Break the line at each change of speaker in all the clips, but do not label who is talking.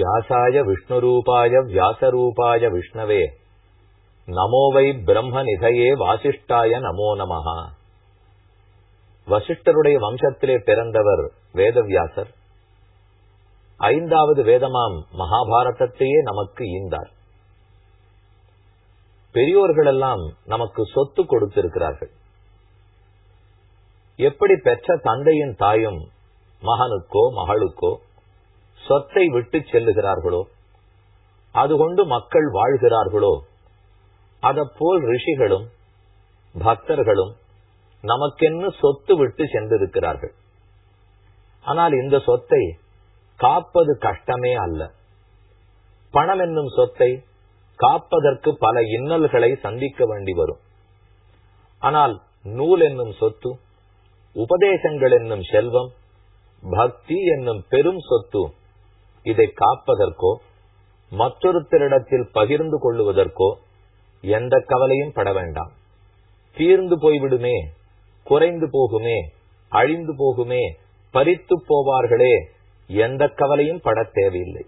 வியாசாய விஷ்ணுரூபாய வியாசரூபாய விஷ்ணவே நமோ வை பிரம்ம நிதையே வாசிஷ்டாய நமோ நமஹா வசிஷ்டருடைய வம்சத்திலே பிறந்தவர் வேதவியாசர். ஐந்தாவது வேதமாம் மகாபாரதத்தையே நமக்கு ஈந்தார். பெரியோர்களெல்லாம் நமக்கு சொத்து கொடுத்திருக்கிறார்கள். எப்படி பெற்ற தந்தையின் தாயும் மகனுக்கோ மகளுக்கோ சொத்தை விட்டு செல்லுகிறார்களோ? அது கொண்டு மக்கள் வாழ்கிறார்களோ? அதப்போல் ரிஷிகளும் பக்தர்களும் நமக்கென்னு சொத்து விட்டு சென்றிருக்கிறார்கள். ஆனால் இந்த சொத்தை காப்பது கஷ்டமே அல்ல. பணம் என்னும் சொத்தை காப்பதற்கு பல இன்னல்களை சந்திக்க வேண்டி வரும். ஆனால் நூல் என்னும் சொத்து உபதேசங்கள் என்னும் செல்வம் பக்தி என்னும் பெரும் சொத்து இதை காப்பதற்கோ மற்றொருத்தரிடத்தில் பகிர்ந்து கொள்ளுவதற்கோ எந்த கவலையும் பட வேண்டாம். தீர்ந்து போய்விடுமே குறைந்து போகுமே அழிந்து போகுமே பறித்து போவார்களே எந்த கவலையும் பட தேவையில்லை.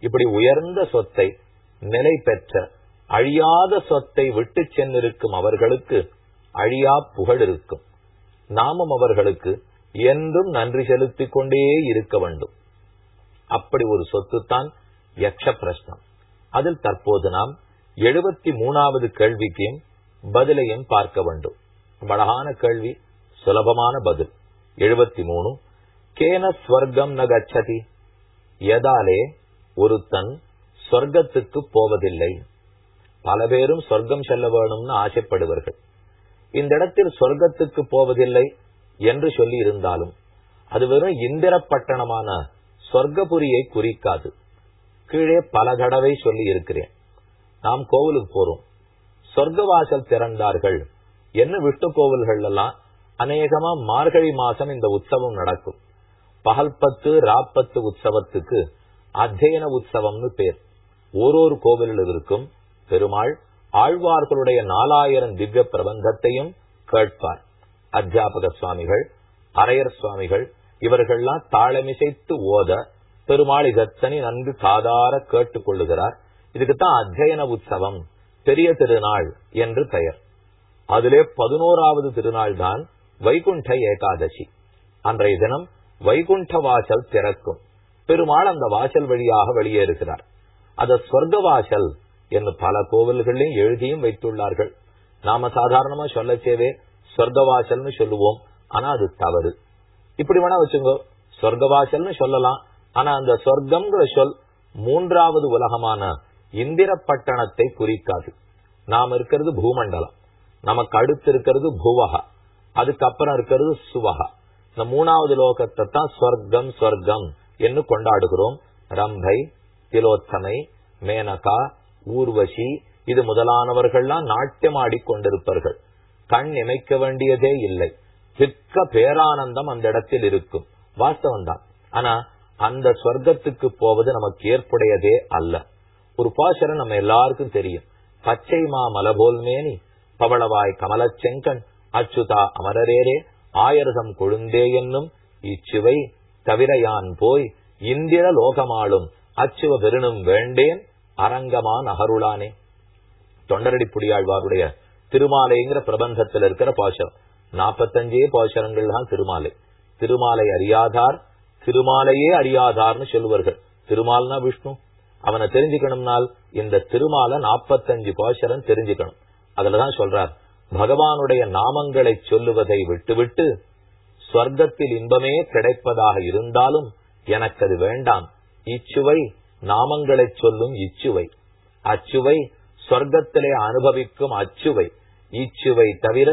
இப்படி உயர்ந்த சொத்தை நிலை பெற்ற அழியாத சொத்தை விட்டு சென்றிருக்கும் அவர்களுக்கு அழியா புகழ் இருக்கும். நாமும் அவர்களுக்கு என்றும் நன்றி செலுத்திக் கொண்டே இருக்க வேண்டும். அப்படி ஒரு சொத்து தான் யக்ஷ பிரஷ்னம் அதில் தற்போது நாம் எழுபத்தி மூணாவது கேள்விக்கும் பதிலையும் பார்க்க வேண்டும். அழகான கேள்வி சுலபமான பதில். எழுபத்தி மூணு கேன ஸ்வர்க்கம் ந கச்சதி? எதாலே ஒருத்தன் சொர்க்கத்துக்கு போவதில்லை. பல பேரும் சொர்க்கம் செல்ல வேணும்னு ஆசைப்படுவார்கள். இந்த இடத்தில் சொர்க்கத்துக்கு போவதில்லை என்று சொல்லி இருந்தாலும் அது வெறும் இந்திர பட்டணமான சொர்க்கபுரியை குறிக்காது. கீழே பல தடவை சொல்லி இருக்கிறேன். நாம் கோவிலுக்கு போறோம். சொர்க்கவாசல் திறந்தார்கள். என்ன விட்டு கோவில்கள் எல்லாம்? அநேகமா மார்கழி மாசம் இந்த உற்சவம் நடக்கும். பகல் பத்து ராப்பத்து உற்சவத்துக்கு அத்தியன உற்சவம்னு பேர். ஓரோரு கோவிலில் இருக்கும் பெருமாள் ஆழ்வார்களுடைய நாலாயிரம் திவ்ய பிரபந்தத்தையும் கேட்பார். அத்தியாபக சுவாமிகள் அரையர் சுவாமிகள் இவர்கள்லாம் தாளமிசைத்து ஓத பெருமாள் இதத்தனி நன்கு காதார கேட்டுக் கொள்ளுகிறார் இதுக்குத்தான் அத்தியன உற்சவம் பெரிய திருநாள் என்று பெயர். அதிலே பதினோராவது திருநாள் தான் வைகுண்ட ஏகாதசி. அன்றைய தினம் வைகுண்ட வாசல் திறக்கும். பெருமாள் அந்த வாசல் வழியாக வெளியேறுகிறார். அத ஸ்வர்க வாசல் என்று பல கோவில்களையும் எழுதியும் வைத்துள்ளார்கள். நாம சாதாரணமா சொல்லச்சேவே சொர்க்கவாசல்னு சொல்லுவோம். ஆனா அது தவறு. இப்படி வேணா வச்சுங்க. சொர்க்கவாசல்னு சொல்லலாம். ஆனா அந்த சொர்க்கம்ங்கிற சொல் மூன்றாவது உலகமான இந்திர பட்டணத்தை குறிக்காது. நாம் இருக்கிறது பூமண்டலம். நமக்கு அடுத்து இருக்கிறது புவகா. அதுக்கப்புறம் இருக்கிறது சுவகா. இந்த மூணாவது லோகத்தை தான் சொர்க்கம் சொர்க்கம் என்று கொண்டாடுகிறோம். ரம்பை திலோத்தமை மேனகா ஊர்வசி இது முதலானவர்கள்லாம் நாட்டியமாடி கொண்டிருப்பார்கள் கண் இமைக்க வேண்டியதே இல்லை. சிக்க பேரானந்தம் அந்த இடத்தில் இருக்கும். வாஸ்தவம் தான் ஆனா அந்த சொர்க்கத்துக்கு போவது நமக்கு ஏற்புடையதே அல்ல. ஒரு பாசரம் நம்ம எல்லாருக்கும் தெரியும். பச்சை மா மலபோல்மேனி பவளவாய் கமலச்செங்கன் அச்சுதா அமரரேரே ஆயரசம் கொழுந்தே என்னும் இச்சுவை தவிர யான் போய் இந்திர லோகமாளும் அச்சுவ பெருணும் வேண்டேன் அரங்கமா நகருளானே. தொண்டரடி புடியாழ்வாருடைய திருமாலைங்கிற பிரபந்தத்தில் இருக்கிற பாசம் நாற்பத்தஞ்சே பாசரங்கள் தான் திருமாலை. திருமாலை அறியாதார் திருமாலையே அறியாதார்னு சொல்லுவார்கள். திருமால்னா விஷ்ணு. அவனை தெரிஞ்சுக்கணும்னால் இந்த திருமால நாற்பத்தஞ்சு போஷரன் தெரிஞ்சுக்கணும். அதுலதான் சொல்றார் பகவானுடைய நாமங்களை சொல்லுவதை விட்டுவிட்டு ஸ்வர்க்கத்தில் இன்பமே கிடைப்பதாக இருந்தாலும் எனக்கு அது வேண்டாம். இச்சுவை நாமங்களை சொல்லும் இச்சுவை. அச்சுவை சொர்க்கத்திலே அனுபவிக்கும் அச்சுவை. இச்சுவை தவிர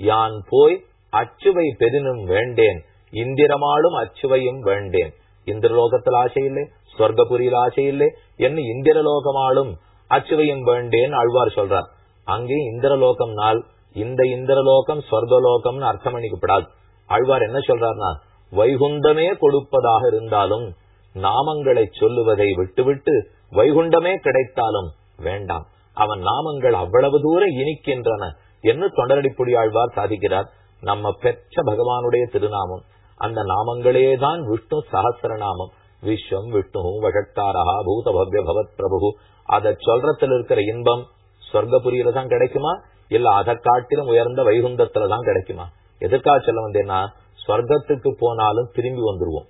யான் போய் அச்சுவை பெரினும் வேண்டேன். இந்திரமாளும் அச்சுவையும் வேண்டேன். இந்திரலோகத்தில் ஆசை இல்லை சொர்க்கபுரியில் ஆசை இல்லை என்ன இந்திரலோகமாளும் அச்சுவையும் வேண்டேன் ஆழ்வார் சொல்றார். அங்கே இந்திரலோகம் நாள் இந்த இந்திரலோகம் சொர்க்கலோகம்னு அர்த்தம் பண்ணிக்கப்படாது. ஆழ்வார் என்ன சொல்றார்னா வைகுண்டமே கொடுப்பதாக இருந்தாலும் நாமங்களை சொல்லுவதை விட்டுவிட்டு வைகுண்டமே கிடைத்தாலும் வேண்டாம். அவன் நாமங்கள் அவ்வளவு தூரம் இனிக்கின்றன. என்ன தொண்டரடிப்புடி ஆழ்வார் சாதிக்கிறார்? நம்ம பெற்ற பகவானுடைய திருநாமம். அந்த நாமங்களேதான் விஷ்ணு சகசரநாமம் விஸ்வம் விஷ்ணு வஷட்காரா பூதபவ்ய பகவத் பவத் பிரபு அத சொல்றதுல இருக்கிற இன்பம் சொர்க்கபுரியில தான் கிடைக்குமா? இல்ல அதை காட்டிலும் உயர்ந்த வைகுந்தத்துல தான் கிடைக்குமா? எதுக்காக சொல்ல வந்தேன்னா ஸ்வர்க்கத்துக்கு போனாலும் திரும்பி வந்துருவோம்.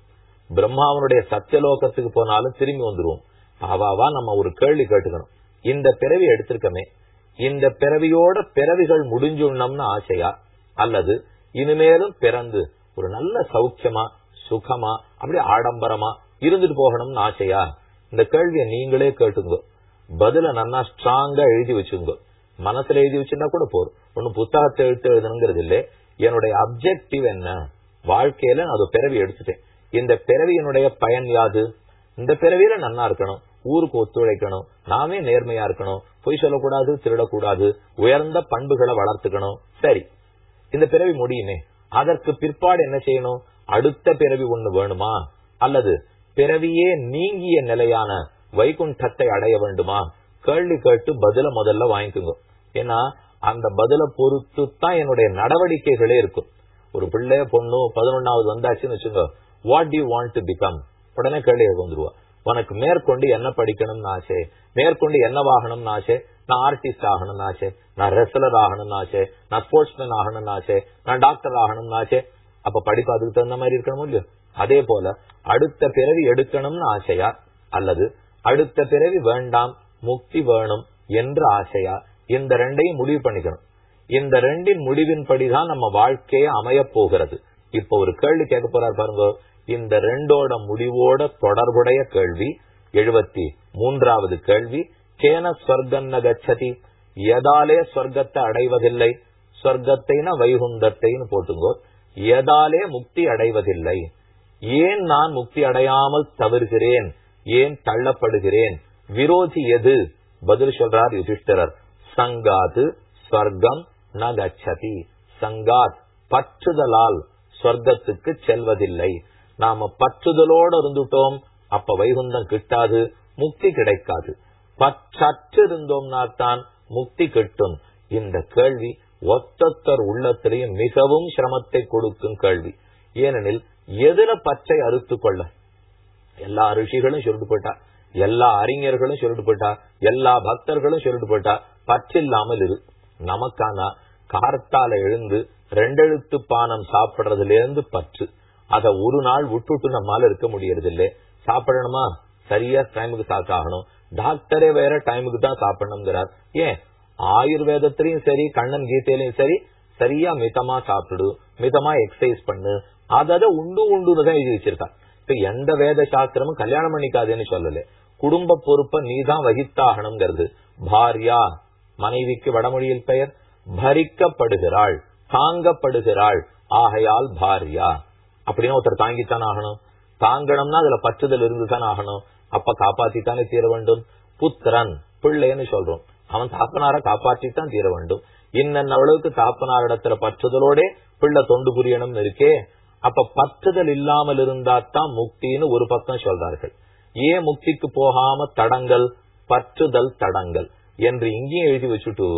பிரம்மாவனுடைய சத்தியலோகத்துக்கு போனாலும் திரும்பி வந்துருவோம். அவாவா நம்ம ஒரு கேள்வி கேட்டுக்கணும். இந்த பிறவி எடுத்திருக்கமே. இந்த பிறவியோட பிறவிகள் முடிஞ்சுடணும்னு ஆசையா? அல்லது இனிமேலும் பிறந்து ஒரு நல்ல சௌக்கியமா சுகமா அப்படி ஆடம்பரமா இருந்துட்டு போகணும்னு ஆசையா? இந்த கேள்வியை நீங்களே கேட்டுங்க பதில நல்லா ஸ்ட்ராங்கா எழுதி வச்சுங்க மனசுல எழுதி வச்சுன்னா கூட போதும். ஒன்னும் புத்தகத்தை எழுத்து எழுதணுங்கிறது இல்லை. என்னுடைய அப்செக்டிவ் என்ன? வாழ்க்கையில நான் அது பிறவி எடுத்துட்டேன். இந்த பிறவியினுடைய பயன் யாது? இந்த பிறவியில நல்லா இருக்கணும். ஊருக்கு ஒத்துழைக்கணும். நாமே நேர்மையா இருக்கணும். பொய் சொல்லக்கூடாது திருடக்கூடாது. உயர்ந்த பண்புகளை வளர்த்துக்கணும். சரி. இந்த பிறவி முடியுமே. அதற்கு பிற்பாடு என்ன செய்யணும்? அடுத்த பிறவி ஒண்ணு வேணுமா? அல்லது பிறவியே நீங்கிய நிலையான வைகுண்டத்தை அடைய வேண்டுமா? கேள்வி கேட்டு பதில முதல்ல வாங்கிக்குங்க. ஏன்னா அந்த பதில பொறுத்து தான் என்னுடைய நடவடிக்கைகளே இருக்கும். ஒரு பிள்ளை பொண்ணு பதினொன்னாவது வந்தாச்சுன்னு வச்சுங்க what you want to become உடனே கேள்வி வந்துருவா. உனக்கு மேற்கொண்டு என்ன படிக்கணும்னு ஆசை? மேற்கொண்டு என்ன வாகனம்னு ஆசை? நான் ஆர்டிஸ்ட் ஆகணும்னு ஆசை. நான் ரெஸ்லர் ஆகணும்னு ஆசை. நான் ஸ்போர்ட்ஸ்மேன் ஆகணும்னு ஆசை. நான் டாக்டர் ஆகணும்னு ஆசை. அப்ப படிப்பு அதுக்கு தகுந்த மாதிரி இருக்கணும் இல்லையோ? அதே போல அடுத்த பிறவி எடுக்கணும்னு ஆசையா? அல்லது அடுத்த பிறவி வேண்டாம் முக்தி வேணும் என்ற ஆசையா? இந்த ரெண்டையும் முடிவு பண்ணிக்கணும். இந்த ரெண்டின் முடிவின்படிதான் நம்ம வாழ்க்கையை அமைய போகிறது. இப்ப ஒரு கேள்வி கேட்க போறாரு பாருங்க. இந்த ரெண்டோட முடிவோட தொடர்புடைய கேள்வி எழுபத்தி மூன்றாவது கேள்வி கேன ஸ்வர்கன்ன கச்சதி? எதாலே சொர்க்கத்தை அடைவதில்லை சொர்க்கத்தைனா வைகுந்தத்தைன்னு போட்டுங்கோ. எதாலே முக்தி அடைவதில்லை. ஏன் நான் முக்தி அடையாமல் தவிர்கிறேன்? ஏன் தள்ளப்படுகிறேன்? விரோதி எது? பதில் சொல்றார் யுதிஷ்டரர். சங்காது ஸ்வர்க்கம் ந கச்சதி. சங்காத் பற்றுதலால் சொர்க்கத்துக்கு செல்வதில்லை. நாம பற்றுதலோட இருந்துட்டோம் அப்ப வைகுந்தம் கிட்டாது முக்தி கிடைக்காது. பற்றற்று இருந்தோம்னா தான் முக்தி கிட்டும். இந்த கேள்வி ஒத்தொத்தர் உள்ளத்திலையும் மிகவும் சிரமத்தை கொடுக்கும் கேள்வி. ஏனெனில் எதுல பச்சை அறுத்து கொள்ள? எல்லா ரிஷிகளும் சொல்லிட்டு போயிட்டா. எல்லா அறிஞர்களும் சொல்லிட்டு போயிட்டா. எல்லா பக்தர்களும் சொல்லிட்டு போயிட்டா. பற்றில்லாமல் இரு. நமக்கானா கார்த்தால எழுந்து ரெண்டெழுத்து பானம் சாப்பிடுறதுல இருந்து பற்று. அத ஒரு நாள் விட்டுட்டு நம்மால இருக்க முடியறது இல்ல சாப்பிடணுமா? சரியா டைமுக்கு சாப்பிட்டாகணும். டாக்டரே வேற டைமுக்கு தான் சாப்பிடணுங்கிறார். ஏன்? ஆயுர்வேதத்திலையும் சரி கண்ணன் கீதையிலையும் சரி சரியா மிதமா சாப்பிடு மிதமா எக்ஸசைஸ் பண்ணு. அத உண்டு உண்டுன்னு தான் எழுதி வச்சிருக்கா இப்ப எந்த வேத சாஸ்திரமும் கல்யாணம் பண்ணிக்காதுன்னு சொல்லல. குடும்ப பொறுப்ப நீதான் வகித்தாகணுங்கிறது. பாரியா மனைவிக்கு வடமொழியில் பெயர் பரிக்கப்படுகிறாள் தாங்கப்படுகிறாள். ஆகையால் பாரியா. அப்படின்னு ஒருத்தர் தாங்கித்தான் ஆகணும். தாங்கணும்னா அதுல பற்றுதல் இருந்துதான் ஆகணும். அப்ப காப்பாத்தித்தானே தீர வேண்டும். புத்திரன் பிள்ளைன்னு சொல்றோம். அவன் தாப்பனார காப்பாற்றித்தான் தீர வேண்டும். இன்னென்ன அளவுக்கு தாப்பனார் இடத்துல பற்றுதலோட பிள்ளை தொண்டு புரியணும்னு இருக்கே அப்ப பற்றுதல் இல்லாமல் இருந்தாத்தான் முக்தின்னு ஒரு பக்கம் சொல்றார்கள். ஏன் முக்திக்கு போகாம தடங்கள் பற்றுதல் தடங்கள் என்று இங்கேயும் எழுதி வச்சுட்டு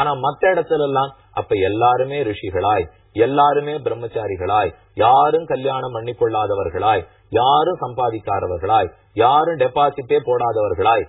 ஆனா மத்த இடத்துல எல்லாம் அப்ப எல்லாருமே ரிஷிகளாய் எல்லாருமே பிரம்மச்சாரிகளாய் யாரும் கல்யாணம் பண்ணி கொள்ளாதவர்களாய் யாரும் சம்பாதிக்காதவர்களாய் யாரும் டெபாசிட்டே போடாதவர்களாய்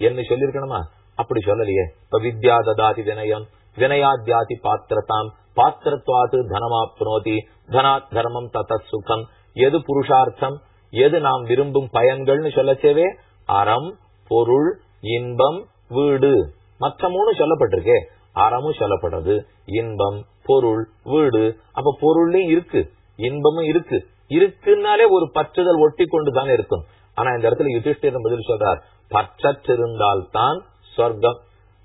என்று சொல்லிருக்கணுமா அப்படி சொல்லலையே. இப்ப வித்யா ததாதி வினயம் வினயாத்யாதி பாத்திரதாம் பாத்திரத்துவாத்து தனமாப்னோதி தனாத் தர்மம் தத சுகம் எது புருஷார்த்தம் எது நாம் விரும்பும் பயன்கள்னு சொல்லச்சேவே அறம் பொருள் இன்பம் வீடு மற்ற மூணு சொல்லப்பட்டிருக்கே. அறமும் சொல்லப்படுறது இன்பம் பொருள் வீடு. அப்ப பொருள்லயும் இருக்கு. இன்பமும் இருக்கு. இருக்குன்னாலே ஒரு பற்றுதல் ஒட்டி கொண்டுதான் இருக்கும். ஆனா இந்த இடத்துல யுதிஷ்டிரன் பதில் சொல்றார் பற்றற்றிருந்தால் தான் சொர்க்கம்.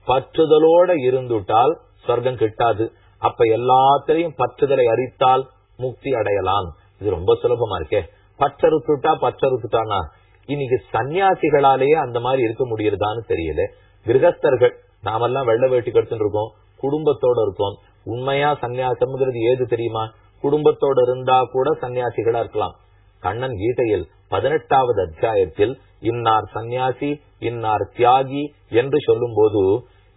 பற்றுதலோட இருந்துட்டால் சொர்க்கம் கிட்டாது. அப்ப எல்லாத்திலையும் பற்றுதலை அறித்தால் முக்தி அடையலாம். இது ரொம்ப சுலபமா இருக்கே. பற்றறுத்துட்டா பற்றறுத்துட்டானா? இன்னைக்கு சன்னியாசிகளாலேயே அந்த மாதிரி இருக்க முடியுதான்னு தெரியல. கிரகஸ்தர்கள் நாமெல்லாம் வெள்ள வேட்டி கடுத்துட்டு இருக்கோம். குடும்பத்தோட இருக்கோம். உண்மையா சன்னியாசம்ங்கிறது ஏது தெரியுமா? குடும்பத்தோட இருந்தா கூட சன்னியாசிகளா இருக்கலாம். கண்ணன் கீதையில் பதினெட்டாவது அத்தியாயத்தில் இன்னார் சன்னியாசி இன்னார் தியாகி என்று சொல்லும் போது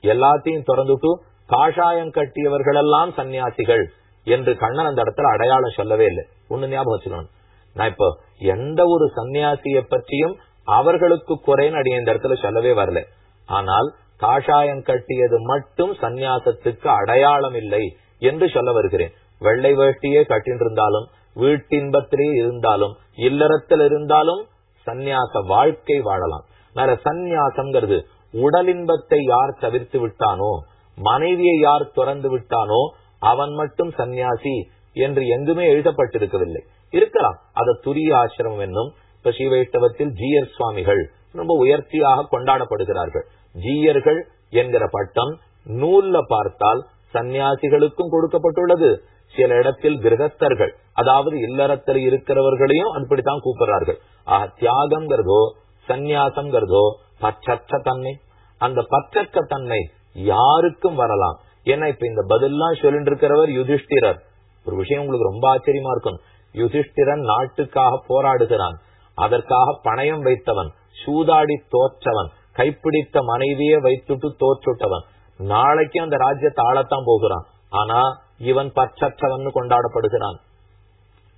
எல்லாத்தையும் திறந்துட்டு காஷாயம் கட்டியவர்களெல்லாம் சன்னியாசிகள் என்று கண்ணன் அந்த இடத்துல அடையாளம் சொல்லவே இல்லை. ஒண்ணு ஞாபகம் வச்சுக்கணும். நான் இப்போ எந்த ஒரு சன்னியாசிய பற்றியும் அவர்களுக்கு குறைன்னு அடி இந்த இடத்துல சொல்லவே வரல. ஆனால் காஷாயம் கட்டியது மட்டும் சந்நியாசத்துக்கு அடையாளம் இல்லை என்று சொல்ல வருகிறேன். வெள்ளை வேட்டியே கட்டின்றிருந்தாலும் வீட்டின்பத்திலே இருந்தாலும் இல்லறத்தில் இருந்தாலும் சந்நியாச வாழ்க்கை வாழலாம். வேற சந்நியாசம்ங்கிறது உடலின்பத்தை யார் தவிர்த்து விட்டானோ மனைவியை யார் துறந்து விட்டானோ அவன் மட்டும் சந்நியாசி என்று எங்குமே எழுதப்பட்டிருக்கவில்லை. இருக்கலாம் அது துரிய ஆசிரமம் என்னும் இப்ப ஸ்ரீவைஷ்ணவத்தில் ஜி சுவாமிகள் ரொம்ப உயர்த்தியாக கொண்டாடப்படுகிறார்கள். ஜீயர்கள் என்கிற பட்டம் நூல்ல பார்த்தால் சந்நியாசிகளுக்கும் கொடுக்கப்பட்டுள்ளது. சில இடத்தில் கிரகஸ்தர்கள் அதாவது இல்லறத்தில் இருக்கிறவர்களையும் அப்படித்தான் கூப்பிடுறார்கள். ஆக தியாகம்ங்கிறதோ சந்நியாசம்ங்கிறதோ பச்சற்ற தன்மை. அந்த பச்சற்ற தன்மை யாருக்கும் வரலாம். ஏன்னா இப்ப இந்த பதில்லாம் சொல்லிட்டு இருக்கிறவர் யுதிஷ்டிரர். ஒரு விஷயம் உங்களுக்கு ரொம்ப ஆச்சரியமா இருக்கும். யுதிஷ்டிரன் நாட்டுக்காக போராடுகிறான். அதற்காக பணயம் வைத்தவன். சூதாடி தோற்றவன். கைப்பிடித்த மனைவியே வைத்துட்டு தோற்றுட்டவன். நாளைக்கு அந்த ராஜ்யத்தை ஆளத்தான் போகிறான். ஆனா இவன் பச்சற்றவன் கொண்டாடப்படுகிறான்.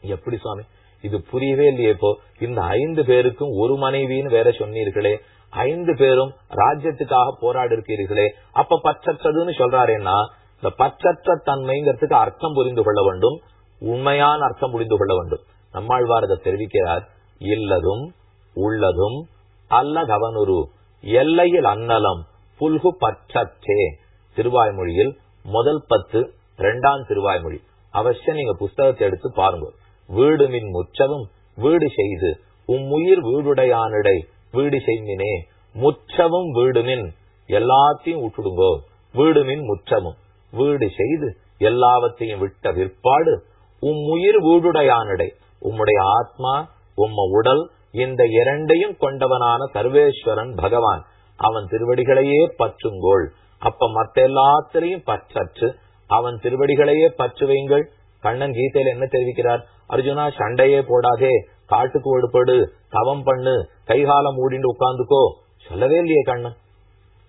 எப்படி சுவாமி? இது புரியவே இல்லையே இப்போ. இந்த ஐந்து பேருக்கும் ஒரு மனைவின்னு வேற சொன்னீர்களே. ஐந்து பேரும் ராஜ்யத்துக்காக போராடி இருக்கிறீர்களே அப்ப பச்சற்றதுன்னு சொல்றாருன்னா இந்த பச்சற்ற தன்மைங்கிறதுக்கு அர்த்தம் புரிந்து கொள்ள வேண்டும். உண்மையான அர்த்தம் புரிந்து கொள்ள வேண்டும். நம்மாழ்வார் அதை தெரிவிக்கிறார். இல்லதும் உள்ளதும் அல்லதவனுரு எல்லையில் அன்னலம் புல்கு பற்றற்றே. திருவாய்மொழியில் முதல் பத்து இரண்டாம் திருவாய்மொழி. அவசியம் நீங்க புஸ்தகத்தை எடுத்து பாருங்க. வீடு மின் முற்றவும் வீடு செய்து உம்முயிர் வீடுடையானிடை வீடு செய்மினே. முற்றவும் வீடுமின் எல்லாத்தையும் விட்டுடுங்கோ வீடு மின் முற்றமும் வீடு செய்து எல்லாவற்றையும் விட்ட விற்பாடு உம்முயிர் வீடுடையானிடை. உம்முடைய ஆத்மா உம்ம உடல் இந்த இரண்டையும் கொண்டவனான சர்வேஸ்வரன் பகவான். அவன் திருவடிகளையே பற்றுங்கோள். அப்ப மத்த எல்லாத்திலையும் பற்றற்று. அவன் திருவடிகளையே பற்று வைங்கள் கண்ணன் கீதையில என்ன தெரிவிக்கிறார்? அர்ஜுனா சண்டையே போடாதே. காட்டுக்கு ஒடுபடு தவம் பண்ணு. கைகாலம் மூடிண்டு உட்கார்ந்துக்கோ. சொல்லவே இல்லையே கண்ணன்.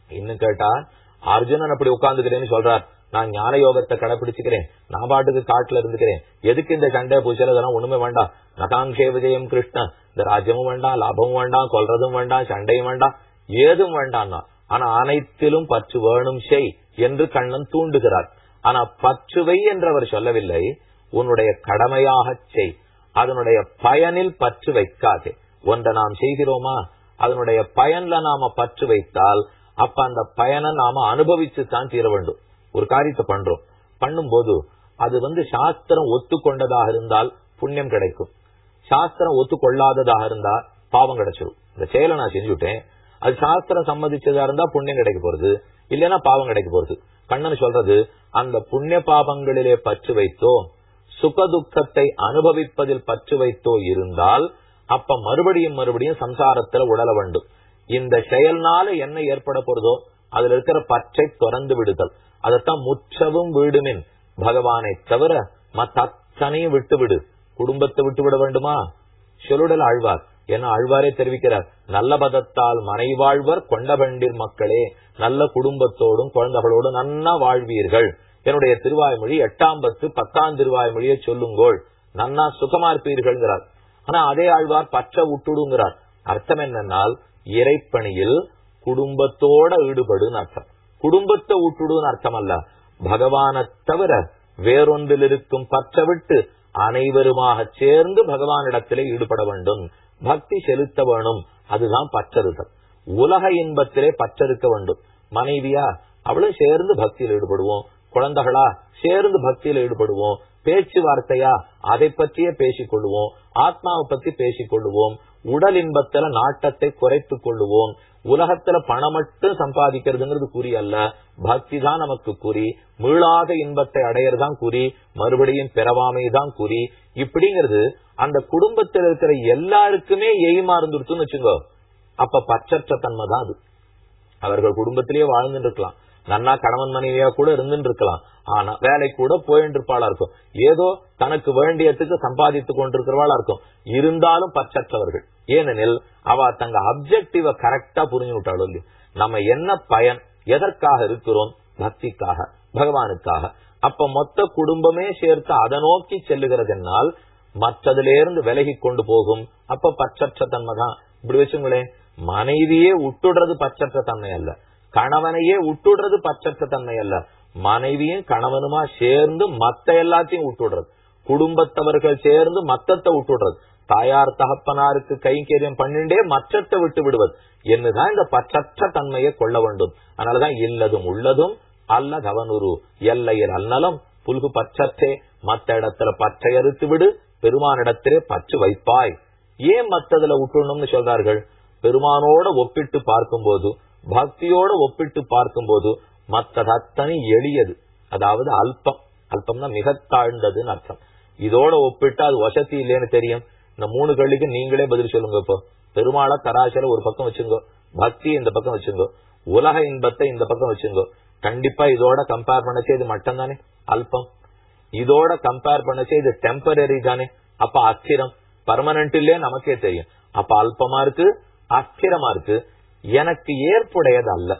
இன்னும் கேட்டா அர்ஜுனன் அப்படி உட்கார்ந்துக்கிறேன்னு சொல்றார். நான் ஞான யோகத்தை கடைபிடிச்சுக்கிறேன். நான் பாட்டுக்கு காட்டுல இருந்துக்கிறேன். எதுக்கு இந்த சண்டை பூச்சல் இதெல்லாம் ஒண்ணுமே வேண்டாம் நகாங்கே விஜயம் கிருஷ்ணன் இந்த ராஜ்யமும் வேண்டாம் லாபமும் வேண்டாம் கொல்றதும் வேண்டாம் சண்டையும் வேண்டாம் ஏதும் வேண்டாம்னா ஆனா அனைத்திலும் பற்று வேணும் செய் என்று கண்ணன் தூண்டுகிறார். ஆனா பற்றுவை என்று அவர் சொல்லவில்லை. உன்னுடைய கடமையாக செய். அதனுடைய பயனில் பற்று வைக்காது. ஒன்றை நாம் செய்கிறோமா? அதனுடைய பயன்ல நாம பற்று வைத்தால் அப்ப அந்த பயனை நாம அனுபவிச்சு தான் தீர வேண்டும். ஒரு காரியத்தை பண்றோம். பண்ணும்போது அது வந்து சாஸ்திரம் ஒத்துக்கொண்டதாக இருந்தால் புண்ணியம் கிடைக்கும். சாஸ்திரம் ஒத்துக்கொள்ளாததாக இருந்தா பாவம் கிடைச்சிடும் இந்த செயலை நான் செஞ்சுட்டேன். அது சாஸ்திரம் சம்மதிச்சதா இருந்தா புண்ணியம் கிடைக்க போறது. இல்லைன்னா பாவம் கிடைக்க போறது. கண்ணன் சொல்றது அந்த புண்ணிய பாவங்களிலே பற்று வைத்தோ சுக துக்கத்தை அனுபவிப்பதில் பற்று வைத்தோ இருந்தால் அப்ப மறுபடியும் மறுபடியும் சம்சாரத்துல உடல வேண்டும். இந்த செயல்னால என்ன ஏற்பட போறதோ அதுல இருக்கிற பற்றை திறந்து விடுதல். அதத்தான் முற்றவும் வீடுமின் பகவானை தவிர மத்த அத்தனையும் விட்டு விடு குடும்பத்தை விட்டு விட வேண்டுமா? சொல்லுடல் ஆழ்வார். என ஆழ்வாரே தெரிவிக்கிறார். நல்ல பதத்தால் மனைவாழ்வர் கொண்டபண்டிர் மக்களே நல்ல குடும்பத்தோடும் குழந்தைகளோடும் நன்னா வாழ்வீர்கள். என்னுடைய திருவாய்மொழி எட்டாம் பத்து பத்தாம் திருவாய்மொழியை சொல்லுங்கோள். நன்னா சுகமா இருப்பீர்கள்ங்கிறார். ஆனா அதே ஆழ்வார் பற்ற விட்டுடுங்கிறார் அர்த்தம் என்னன்னால் இறைப்பணியில் குடும்பத்தோட ஈடுபடுன்னு அர்த்தம். குடும்பத்தை விட்டுடுன்னு அர்த்தம் அல்ல பகவானை தவிர வேறொன்றில் இருக்கும் பற்ற விட்டு அனைவருமாக சேர்ந்து பகவானிடத்திலே ஈடுபட வேண்டும். பக்தி செலுத்த வேணும். அதுதான் பற்றறுதல். உலக இன்பத்திலே பற்றறுக்க வேண்டும். மனைவியா அவளும் சேர்ந்து பக்தியில் ஈடுபடுவோம். குழந்தைகளா சேர்ந்து பக்தியில் ஈடுபடுவோம். பேச்சுவார்த்தையா அதை பற்றியே பேசிக் கொள்வோம் ஆத்மாவை பத்தி பேசிக் கொள்வோம் உடல் இன்பத்துல நாட்டத்தை குறைத்துக் கொள்ளுவோம் உலகத்துல பணம் மட்டும் சம்பாதிக்கிறதுங்கிறது குறி அல்ல. பக்தி தான் நமக்கு குறி. மீளாத இன்பத்தை அடையறதான் குறி. மறுபடியும் பிறவாமைதான் குறி. இப்படிங்கிறது அந்த குடும்பத்தில் இருக்கிற எல்லாருக்குமே எய்மா இருந்துருச்சுன்னு வச்சுங்கோ அப்ப பச்சற்ற தன்மை தான் அது. அவர்கள் குடும்பத்திலேயே வாழ்ந்துட்டு இருக்கலாம் நன்னா கணவன் மனைவியா கூட இருந்துட்டு இருக்கலாம் ஆனா வேலை கூட போயிட்டு இருப்பாளா இருக்கும். ஏதோ தனக்கு வேண்டியதுக்கு சம்பாதித்து கொண்டிருக்கிறவாளா இருக்கும். இருந்தாலும் பச்சற்றவர்கள் ஏனெனில் அவ தங்க அப்செக்டிவ கரெக்டா புரிஞ்சு விட்டாள் நம்ம என்ன பயன் எதற்காக இருக்கிறோம்? பக்திக்காக பகவானுக்காக. அப்ப மொத்த குடும்பமே சேர்த்து அதை நோக்கி செல்லுகிறது என்னால் மற்றதிலிருந்து விலகி கொண்டு போகும். அப்ப பச்சற்ற தன்மை தான் இப்படி வச்சுங்களேன் மனைவியே விட்டுடுறது பச்சற்ற தன்மை அல்ல. கணவனையே விட்டுடுறது பச்சற்ற தன்மை அல்ல. மனைவியும் கணவனுமா சேர்ந்து மத்த எல்லாத்தையும் விட்டுடுறது குடும்பத்தவர்கள் சேர்ந்து மத்தத்தை விட்டுடுறது தாயார் தகப்பனாருக்கு கைங்கரியம் பண்ணிண்டே மற்றத்தை விட்டு விடுவது. என்னதான் இந்த பற்றற்ற தன்மையை கொள்ள வேண்டும். அதனாலதான் இல்லதும் உள்ளதும் அல்ல கவனுரு எல்லையில் அல்லலம் புல்கு பற்றற்றே. மத்த இடத்துல பற்றை அறுத்து விடு. பெருமானிடத்திலே பற்று வைப்பாய். ஏன் மத்ததுல விட்டுணும்னு சொல்றார்கள்? பெருமானோட ஒப்பிட்டு பார்க்கும்போது பக்தியோட ஒப்பிட்டு பார்க்கும்போது மத்தது அத்தனை எளியது. அதாவது அல்பம். அல்பம்னா மிக தாழ்ந்ததுன்னு அர்த்தம். இதோட ஒப்பிட்டு அது வசதி இல்லைன்னு தெரியும். இந்த மூணு கேள்விக்கு நீங்களே பதில் சொல்லுங்க இப்போ. பெருமாளை தராசல ஒரு பக்கம் வச்சுங்கோ. பக்தி இந்த பக்கம் வச்சுங்கோ. உலக இன்பத்தை இந்த பக்கம் வச்சுங்கோ. கண்டிப்பா இதோட கம்பேர் பண்ணச்சே இது மட்டம் தானே அல்பம். இதோட கம்பேர் பண்ணச்சே இது டெம்பரரி தானே? அப்ப அஸ்திரம். பர்மனன்ட் இல்லையே நமக்கே தெரியும். அப்ப அல்பமா இருக்கு அஸ்திரமா இருக்கு. எனக்கு ஏற்புடையது அல்ல.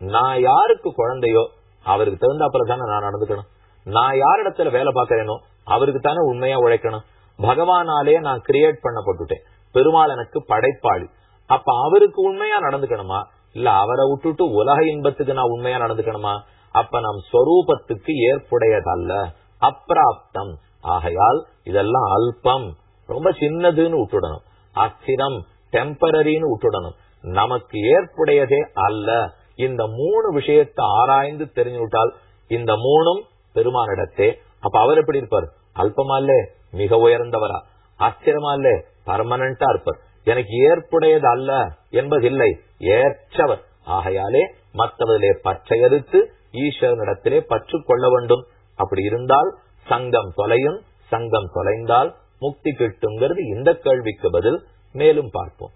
நான் யாருக்கு குழந்தையோ அவருக்கு தகுந்தாப்புல தானே நான் நடந்துக்கணும். நான் யாரிடத்துல வேலை பார்க்கறேனோ அவருக்கு தானே உண்மையா உழைக்கணும். பகவானாலே நான் கிரியேட் பண்ணப்பட்டுட்டேன் பெருமாள் எனக்கு படைப்பாளி. அப்ப அவருக்கு உண்மையா நடந்துக்கணுமா? இல்ல அவரை விட்டுட்டு உலக இன்பத்துக்கு நான் உண்மையா நடந்துக்கணுமா? அப்ப நம் ஸ்வரூபத்துக்கு ஏற்புடையதல்ல. அப்பிராப்தம் ஆகையால் இதெல்லாம் அல்பம். ரொம்ப சின்னதுன்னு விட்டுடணும். அஸ்திரம் டெம்பரரின்னு விட்டுடணும். நமக்கு ஏற்புடையதே அல்ல. இந்த மூணு விஷயத்தை ஆராய்ந்து தெரிஞ்சு விட்டால் இந்த மூணும் பெருமானிடத்தே. அப்ப அவர் எப்படி இருப்பார்? அல்பமா இல்லே மிக உயர்ந்தவரா. ஆச்சரியமா இல்ல? பர்மனண்டா இருப்பர். எனக்கு ஏற்புடையது அல்ல என்பதில்லை. ஏற்றவர். ஆகையாலே மற்றவர்களே பற்றையறுத்து ஈஸ்வரனிடத்திலே பற்று கொள்ள வேண்டும். அப்படி இருந்தால் சங்கம் தொலையும் சங்கம் தொலைந்தால் முக்தி கிட்டுங்கிறது இந்த கேள்விக்கு பதில். மேலும் பார்ப்போம்.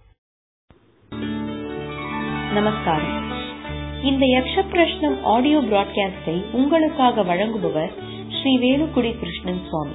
நமஸ்காரம். இந்த யக்ஷ பிரஷ்னம் ஆடியோ பிராட்காஸ்டை உங்களுக்காக வழங்குபவர் ஸ்ரீ வேலுக்குடி கிருஷ்ணன் சுவாமி.